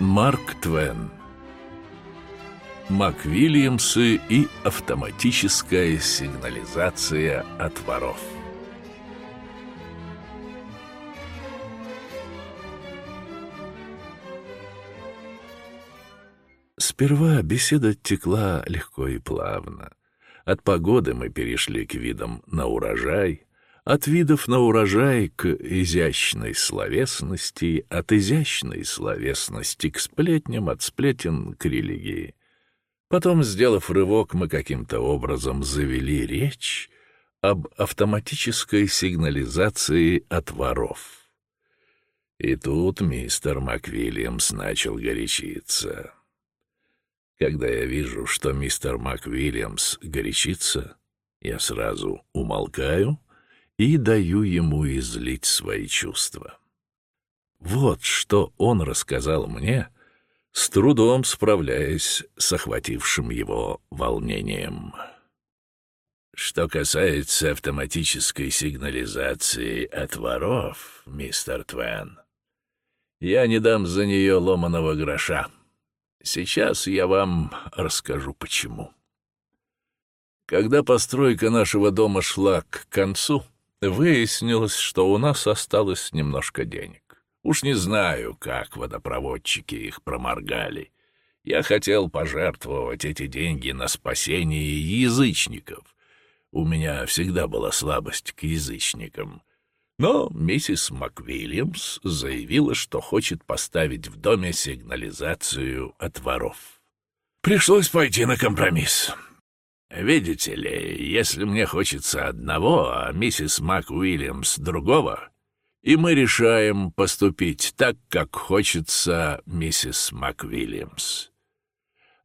Марк Твен. МакВильямсы и автоматическая сигнализация от воров. Сперва беседа текла легко и плавно. От погоды мы перешли к видам на урожай, от видов на урожай к изящной словесности, от изящной словесности к сплетням, от сплетен к религии. Потом, сделав рывок, мы каким-то образом завели речь об автоматической сигнализации от воров. И тут мистер МакВильямс начал горячиться. Когда я вижу, что мистер МакВильямс горячится, я сразу умолкаю и даю ему излить свои чувства. Вот что он рассказал мне, с трудом справляясь с охватившим его волнением. Что касается автоматической сигнализации от воров, мистер Твен, я не дам за нее ломаного гроша. Сейчас я вам расскажу, почему. Когда постройка нашего дома шла к концу, Выяснилось, что у нас осталось немножко денег. Уж не знаю, как водопроводчики их проморгали. Я хотел пожертвовать эти деньги на спасение язычников. У меня всегда была слабость к язычникам. Но миссис МакВильямс заявила, что хочет поставить в доме сигнализацию от воров. Пришлось пойти на компромисс. Видите ли, если мне хочется одного, а миссис Мак Уильямс другого, и мы решаем поступить так, как хочется миссис Мак Уильямс.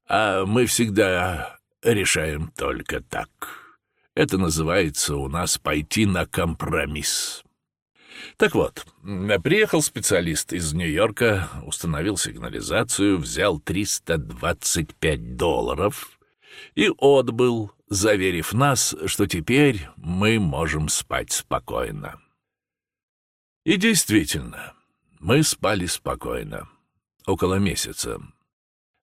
А мы всегда решаем только так. Это называется у нас пойти на компромисс. Так вот, приехал специалист из Нью-Йорка, установил сигнализацию, взял 325 долларов и отбыл, заверив нас, что теперь мы можем спать спокойно. И действительно, мы спали спокойно, около месяца.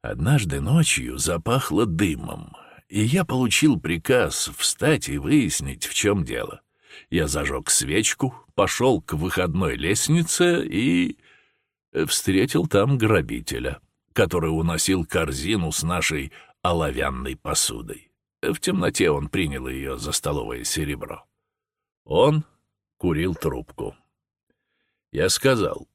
Однажды ночью запахло дымом, и я получил приказ встать и выяснить, в чем дело. Я зажег свечку, пошел к выходной лестнице и встретил там грабителя, который уносил корзину с нашей оловянной посудой. В темноте он принял ее за столовое серебро. Он курил трубку. Я сказал,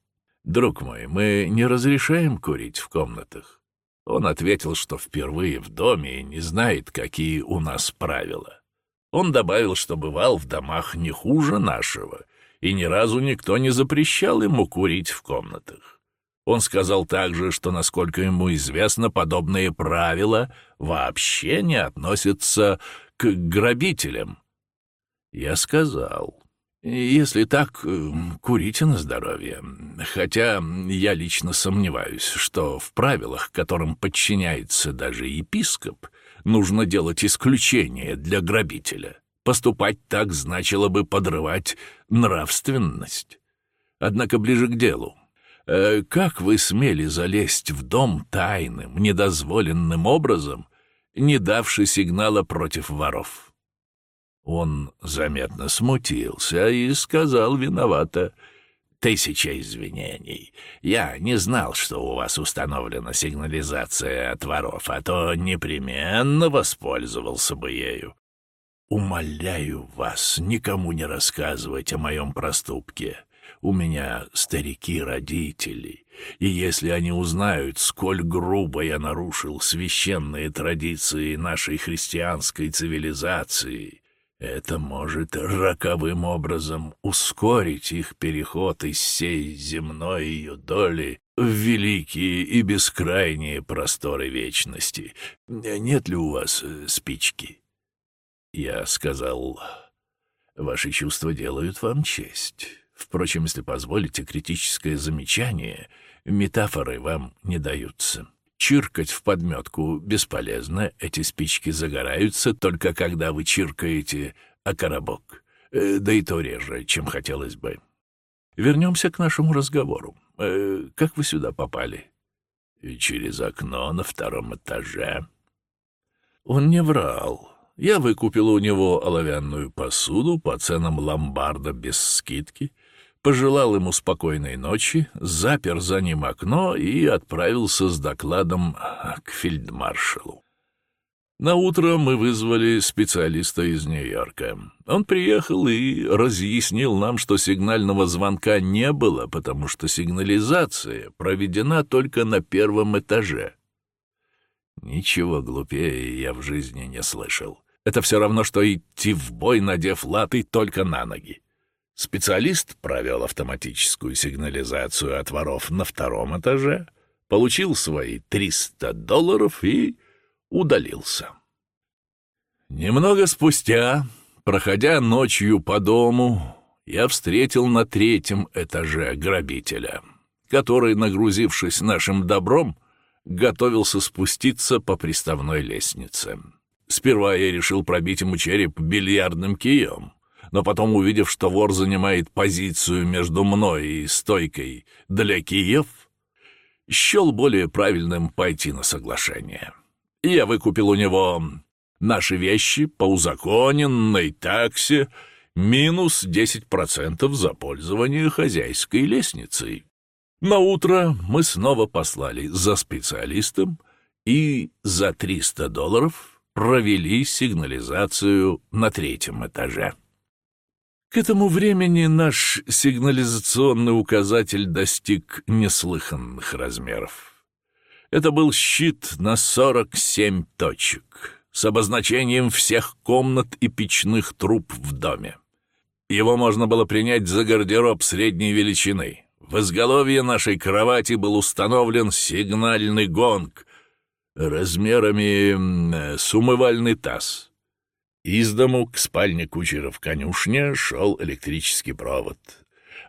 «Друг мой, мы не разрешаем курить в комнатах». Он ответил, что впервые в доме и не знает, какие у нас правила. Он добавил, что бывал в домах не хуже нашего, и ни разу никто не запрещал ему курить в комнатах. Он сказал также, что, насколько ему известно, подобные правила вообще не относятся к грабителям. Я сказал, если так, курите на здоровье. Хотя я лично сомневаюсь, что в правилах, которым подчиняется даже епископ, нужно делать исключение для грабителя. Поступать так значило бы подрывать нравственность. Однако ближе к делу. Э, как вы смели залезть в дом тайным, недозволенным образом, не давши сигнала против воров? Он заметно смутился и сказал виновато. «Тысяча извинений. Я не знал, что у вас установлена сигнализация от воров, а то непременно воспользовался бы ею. Умоляю вас, никому не рассказывать о моем проступке. У меня старики-родители, и если они узнают, сколь грубо я нарушил священные традиции нашей христианской цивилизации, это может роковым образом ускорить их переход из сей земной ее доли в великие и бескрайние просторы вечности. Нет ли у вас э, спички? Я сказал, ваши чувства делают вам честь. Впрочем, если позволите критическое замечание, метафоры вам не даются. Чиркать в подметку бесполезно, эти спички загораются только когда вы чиркаете о коробок. Э, да и то реже, чем хотелось бы. Вернемся к нашему разговору. Э, как вы сюда попали? Через окно на втором этаже. Он не врал. Я выкупил у него оловянную посуду по ценам ломбарда без скидки, пожелал ему спокойной ночи, запер за ним окно и отправился с докладом к фельдмаршалу. На утро мы вызвали специалиста из Нью-Йорка. Он приехал и разъяснил нам, что сигнального звонка не было, потому что сигнализация проведена только на первом этаже. Ничего глупее я в жизни не слышал. Это все равно, что идти в бой, надев латы только на ноги. Специалист провел автоматическую сигнализацию от воров на втором этаже, получил свои 300 долларов и удалился. Немного спустя, проходя ночью по дому, я встретил на третьем этаже грабителя, который, нагрузившись нашим добром, готовился спуститься по приставной лестнице. Сперва я решил пробить ему череп бильярдным кием, но потом, увидев, что вор занимает позицию между мной и стойкой для киев, счел более правильным пойти на соглашение. Я выкупил у него наши вещи по узаконенной таксе минус 10% за пользование хозяйской лестницей. На утро мы снова послали за специалистом и за 300 долларов провели сигнализацию на третьем этаже. К этому времени наш сигнализационный указатель достиг неслыханных размеров. Это был щит на 47 точек с обозначением всех комнат и печных труб в доме. Его можно было принять за гардероб средней величины. В изголовье нашей кровати был установлен сигнальный гонг размерами с умывальный таз. Из дому к спальне кучера в конюшне шел электрический провод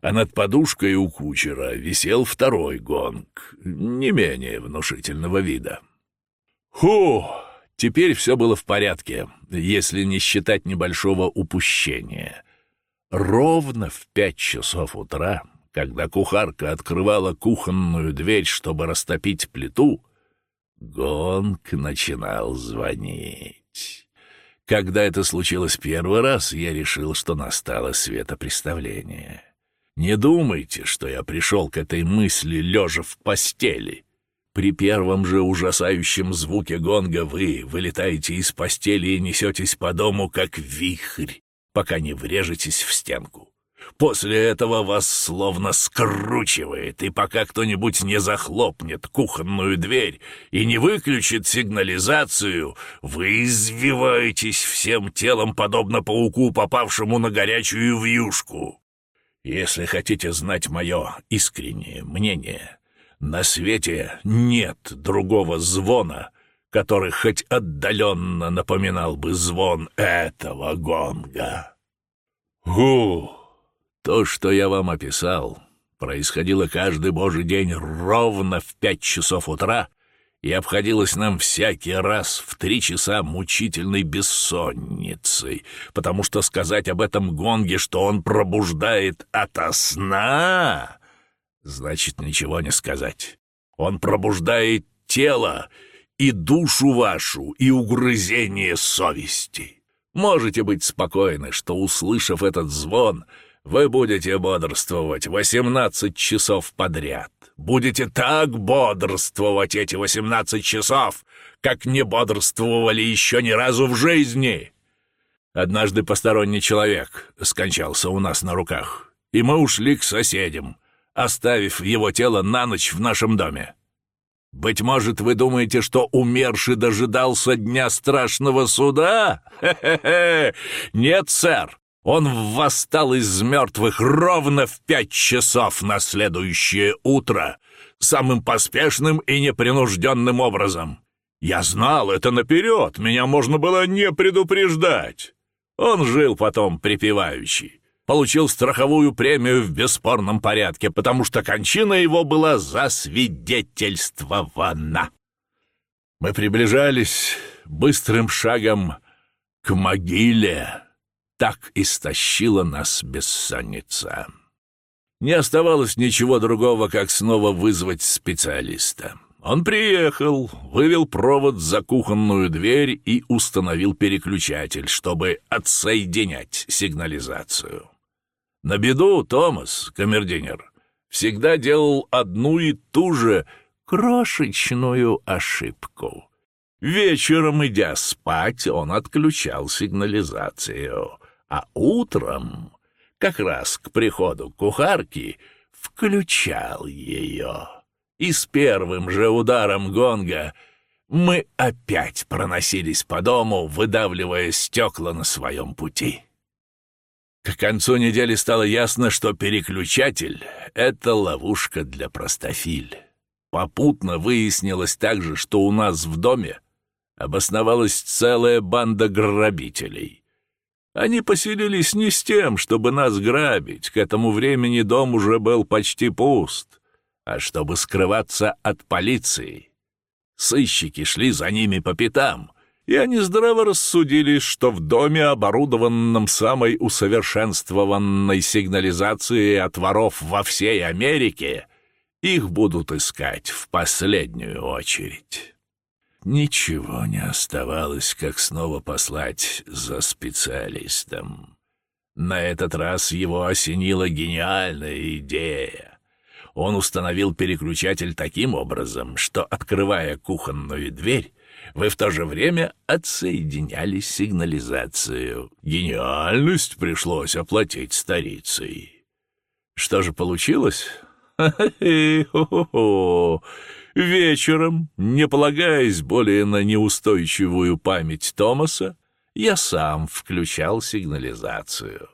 а над подушкой у кучера висел второй гонг, не менее внушительного вида. Ху! Теперь все было в порядке, если не считать небольшого упущения. Ровно в пять часов утра, когда кухарка открывала кухонную дверь, чтобы растопить плиту, гонг начинал звонить. Когда это случилось первый раз, я решил, что настало светопреставление. Не думайте, что я пришел к этой мысли, лежа в постели. При первом же ужасающем звуке гонга вы вылетаете из постели и несетесь по дому, как вихрь, пока не врежетесь в стенку. После этого вас словно скручивает, и пока кто-нибудь не захлопнет кухонную дверь и не выключит сигнализацию, вы извиваетесь всем телом, подобно пауку, попавшему на горячую вьюшку. Если хотите знать мое искреннее мнение, на свете нет другого звона, который хоть отдаленно напоминал бы звон этого гонга. Гу! То, что я вам описал, происходило каждый божий день ровно в пять часов утра и обходилось нам всякий раз в три часа мучительной бессонницей, потому что сказать об этом гонге, что он пробуждает ото сна, значит ничего не сказать. Он пробуждает тело и душу вашу, и угрызение совести. Можете быть спокойны, что, услышав этот звон, вы будете бодрствовать восемнадцать часов подряд будете так бодрствовать эти восемнадцать часов, как не бодрствовали еще ни разу в жизни. Однажды посторонний человек скончался у нас на руках, и мы ушли к соседям, оставив его тело на ночь в нашем доме. Быть может, вы думаете, что умерший дожидался дня страшного суда? Хе-хе-хе! Нет, сэр. Он восстал из мертвых ровно в пять часов на следующее утро, самым поспешным и непринужденным образом. Я знал это наперед, меня можно было не предупреждать. Он жил потом припеваючи, получил страховую премию в бесспорном порядке, потому что кончина его была засвидетельствована. Мы приближались быстрым шагом к могиле так истощила нас бессонница. Не оставалось ничего другого, как снова вызвать специалиста. Он приехал, вывел провод за кухонную дверь и установил переключатель, чтобы отсоединять сигнализацию. На беду Томас, камердинер, всегда делал одну и ту же крошечную ошибку. Вечером, идя спать, он отключал сигнализацию, а утром, как раз к приходу кухарки, включал ее. И с первым же ударом гонга мы опять проносились по дому, выдавливая стекла на своем пути. К концу недели стало ясно, что переключатель — это ловушка для простофиль. Попутно выяснилось также, что у нас в доме обосновалась целая банда грабителей. Они поселились не с тем, чтобы нас грабить, к этому времени дом уже был почти пуст, а чтобы скрываться от полиции. Сыщики шли за ними по пятам — и они здраво рассудили, что в доме, оборудованном самой усовершенствованной сигнализацией от воров во всей Америке, их будут искать в последнюю очередь. Ничего не оставалось, как снова послать за специалистом. На этот раз его осенила гениальная идея. Он установил переключатель таким образом, что, открывая кухонную дверь, вы в то же время отсоединяли сигнализацию. Гениальность пришлось оплатить старицей. Что же получилось? Вечером, не полагаясь более на неустойчивую память Томаса, я сам включал сигнализацию.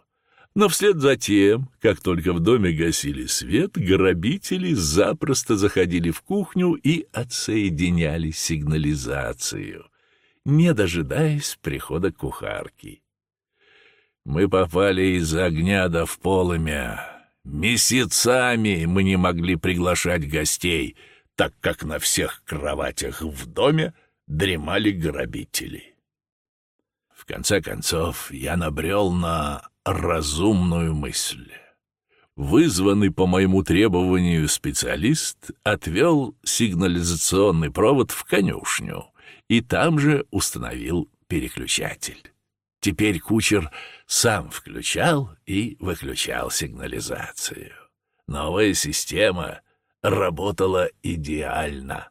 Но вслед за тем, как только в доме гасили свет, грабители запросто заходили в кухню и отсоединяли сигнализацию, не дожидаясь прихода кухарки. Мы попали из огня до в полымя. Месяцами мы не могли приглашать гостей, так как на всех кроватях в доме дремали грабители. В конце концов, я набрел на разумную мысль. Вызванный по моему требованию специалист отвел сигнализационный провод в конюшню и там же установил переключатель. Теперь кучер сам включал и выключал сигнализацию. Новая система работала идеально.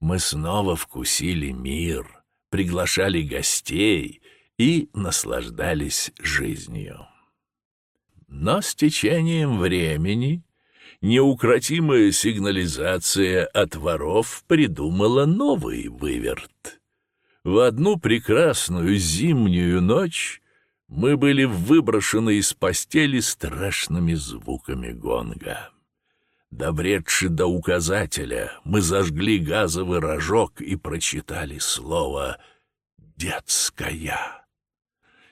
Мы снова вкусили мир, приглашали гостей — и наслаждались жизнью. Но с течением времени неукротимая сигнализация от воров придумала новый выверт. В одну прекрасную зимнюю ночь мы были выброшены из постели страшными звуками гонга. Добредши до указателя, мы зажгли газовый рожок и прочитали слово «детская».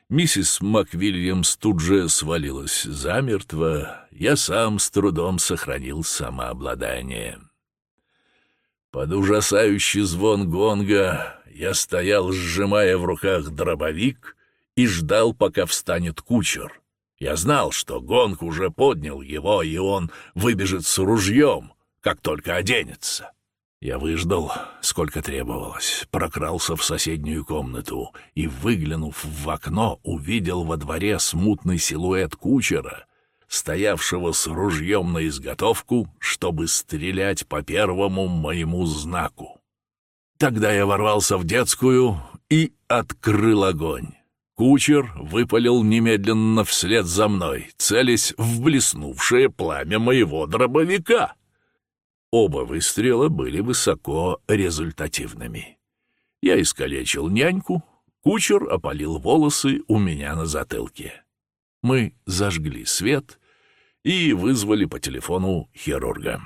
Миссис МакВильямс тут же свалилась замертво, я сам с трудом сохранил самообладание. Под ужасающий звон гонга я стоял, сжимая в руках дробовик, и ждал, пока встанет кучер. Я знал, что гонг уже поднял его, и он выбежит с ружьем, как только оденется. Я выждал, сколько требовалось, прокрался в соседнюю комнату и, выглянув в окно, увидел во дворе смутный силуэт кучера, стоявшего с ружьем на изготовку, чтобы стрелять по первому моему знаку. Тогда я ворвался в детскую и открыл огонь. Кучер выпалил немедленно вслед за мной, целясь в блеснувшее пламя моего дробовика. Оба выстрела были высоко результативными. Я искалечил няньку, кучер опалил волосы у меня на затылке. Мы зажгли свет и вызвали по телефону хирурга.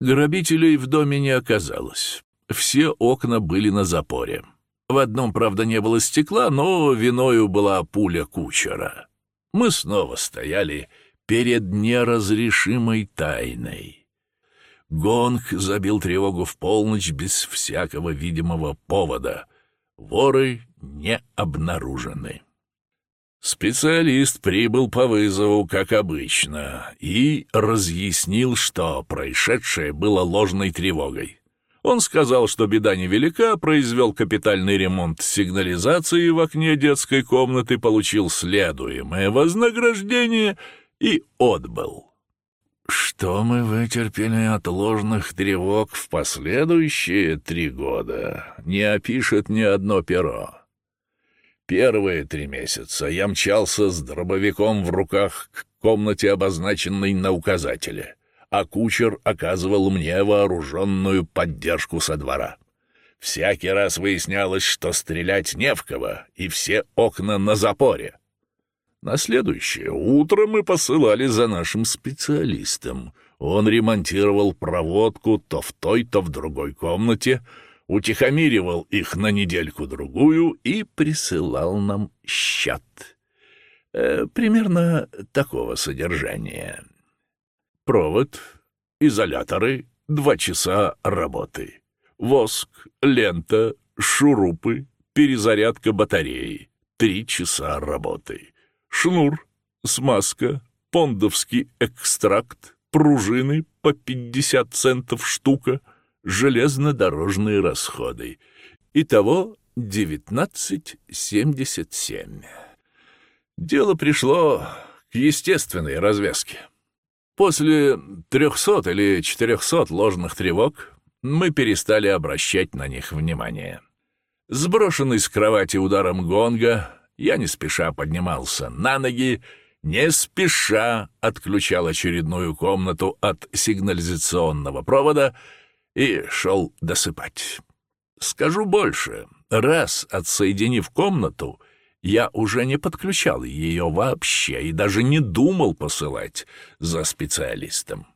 Грабителей в доме не оказалось. Все окна были на запоре. В одном, правда, не было стекла, но виною была пуля кучера. Мы снова стояли перед неразрешимой тайной. Гонг забил тревогу в полночь без всякого видимого повода. Воры не обнаружены. Специалист прибыл по вызову, как обычно, и разъяснил, что происшедшее было ложной тревогой. Он сказал, что беда невелика, произвел капитальный ремонт сигнализации в окне детской комнаты, получил следуемое вознаграждение и отбыл. Что мы вытерпели от ложных тревог в последующие три года, не опишет ни одно перо. Первые три месяца я мчался с дробовиком в руках к комнате, обозначенной на указателе, а кучер оказывал мне вооруженную поддержку со двора. Всякий раз выяснялось, что стрелять не в кого, и все окна на запоре. На следующее утро мы посылали за нашим специалистом. Он ремонтировал проводку то в той, то в другой комнате, утихомиривал их на недельку-другую и присылал нам счет. Э, примерно такого содержания. Провод, изоляторы, два часа работы. Воск, лента, шурупы, перезарядка батареи, три часа работы шнур, смазка, пондовский экстракт, пружины по 50 центов штука, железнодорожные расходы. Итого 19,77. Дело пришло к естественной развязке. После 300 или 400 ложных тревог мы перестали обращать на них внимание. Сброшенный с кровати ударом гонга, я не спеша поднимался на ноги, не спеша отключал очередную комнату от сигнализационного провода и шел досыпать. Скажу больше, раз отсоединив комнату, я уже не подключал ее вообще и даже не думал посылать за специалистом.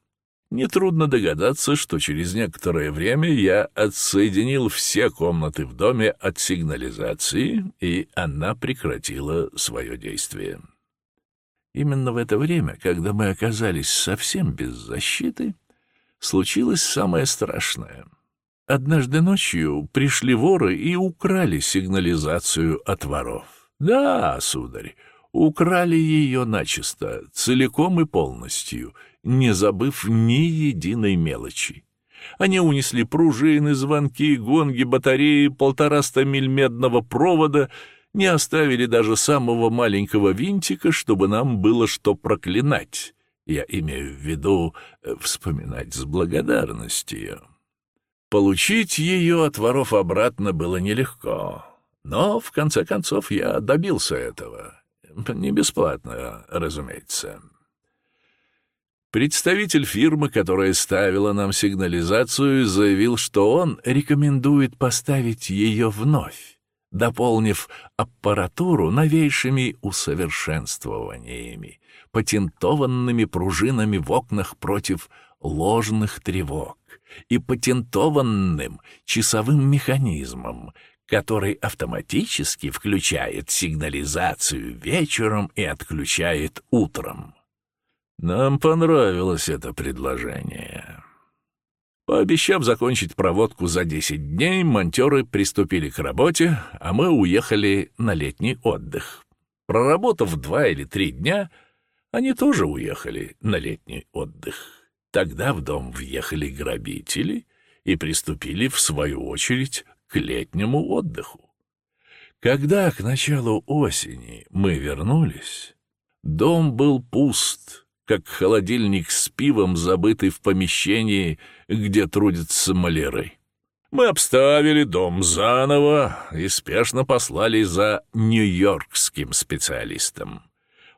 Нетрудно догадаться, что через некоторое время я отсоединил все комнаты в доме от сигнализации, и она прекратила свое действие. Именно в это время, когда мы оказались совсем без защиты, случилось самое страшное. Однажды ночью пришли воры и украли сигнализацию от воров. Да, сударь, украли ее начисто, целиком и полностью — не забыв ни единой мелочи. Они унесли пружины, звонки, гонги, батареи, полтораста миль медного провода, не оставили даже самого маленького винтика, чтобы нам было что проклинать. Я имею в виду э, вспоминать с благодарностью. Получить ее от воров обратно было нелегко, но, в конце концов, я добился этого. Не бесплатно, разумеется. Представитель фирмы, которая ставила нам сигнализацию, заявил, что он рекомендует поставить ее вновь, дополнив аппаратуру новейшими усовершенствованиями, патентованными пружинами в окнах против ложных тревог и патентованным часовым механизмом, который автоматически включает сигнализацию вечером и отключает утром. Нам понравилось это предложение. Пообещав закончить проводку за 10 дней, монтеры приступили к работе, а мы уехали на летний отдых. Проработав два или три дня, они тоже уехали на летний отдых. Тогда в дом въехали грабители и приступили, в свою очередь, к летнему отдыху. Когда к началу осени мы вернулись, дом был пуст — как холодильник с пивом, забытый в помещении, где трудятся маляры. Мы обставили дом заново и спешно послали за нью-йоркским специалистом.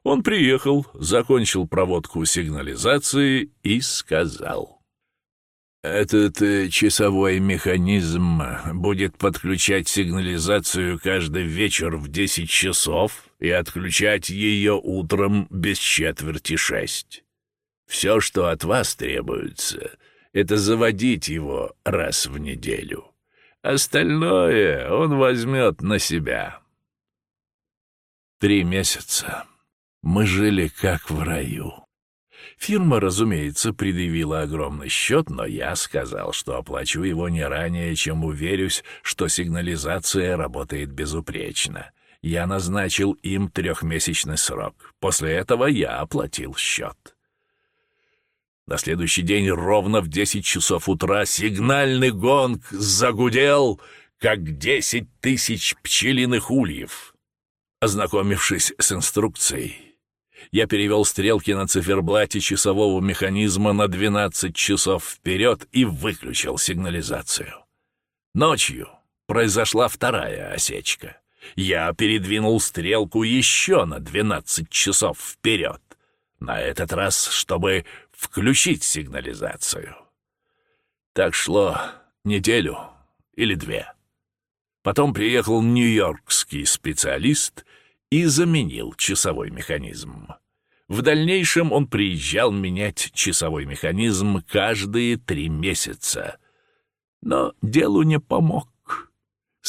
Он приехал, закончил проводку сигнализации и сказал — этот э, часовой механизм будет подключать сигнализацию каждый вечер в десять часов и отключать ее утром без четверти шесть. Все, что от вас требуется, это заводить его раз в неделю. Остальное он возьмет на себя. Три месяца мы жили как в раю. Фирма, разумеется, предъявила огромный счет, но я сказал, что оплачу его не ранее, чем уверюсь, что сигнализация работает безупречно. Я назначил им трехмесячный срок. После этого я оплатил счет. На следующий день ровно в десять часов утра сигнальный гонг загудел, как десять тысяч пчелиных ульев. Ознакомившись с инструкцией, я перевел стрелки на циферблате часового механизма на 12 часов вперед и выключил сигнализацию. Ночью произошла вторая осечка. Я передвинул стрелку еще на 12 часов вперед. На этот раз, чтобы включить сигнализацию. Так шло неделю или две. Потом приехал нью-йоркский специалист и заменил часовой механизм. В дальнейшем он приезжал менять часовой механизм каждые три месяца. Но делу не помог.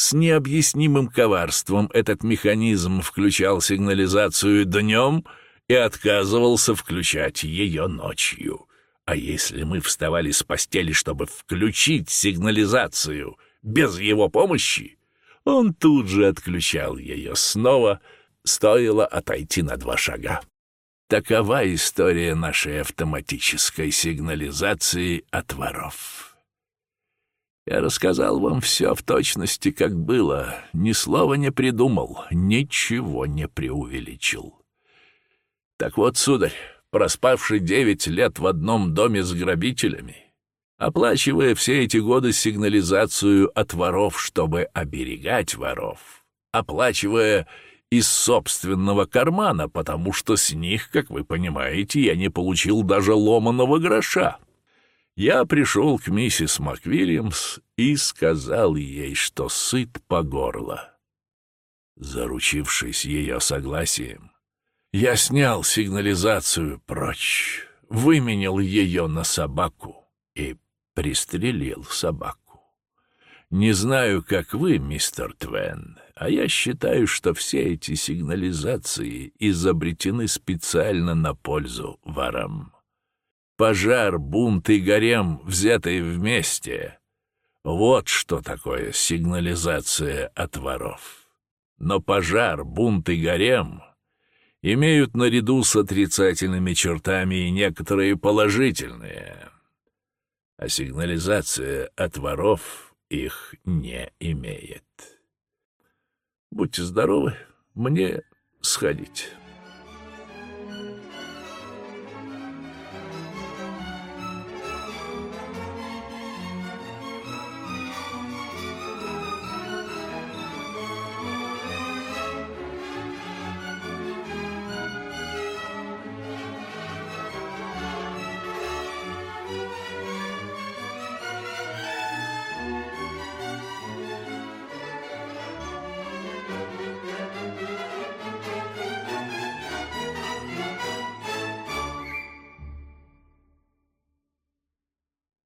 С необъяснимым коварством этот механизм включал сигнализацию днем и отказывался включать ее ночью. А если мы вставали с постели, чтобы включить сигнализацию без его помощи, он тут же отключал ее снова, стоило отойти на два шага. Такова история нашей автоматической сигнализации от воров. Я рассказал вам все в точности, как было, ни слова не придумал, ничего не преувеличил. Так вот, сударь, проспавший девять лет в одном доме с грабителями, оплачивая все эти годы сигнализацию от воров, чтобы оберегать воров, оплачивая из собственного кармана, потому что с них, как вы понимаете, я не получил даже ломаного гроша. Я пришел к миссис МакВильямс и сказал ей, что сыт по горло. Заручившись ее согласием, я снял сигнализацию прочь, выменял ее на собаку и пристрелил собаку. Не знаю, как вы, мистер Твен, а я считаю, что все эти сигнализации изобретены специально на пользу ворам. Пожар, бунт и гарем, взятые вместе — вот что такое сигнализация от воров. Но пожар, бунт и гарем имеют наряду с отрицательными чертами и некоторые положительные — а сигнализация от воров их не имеет. Будьте здоровы, мне сходить.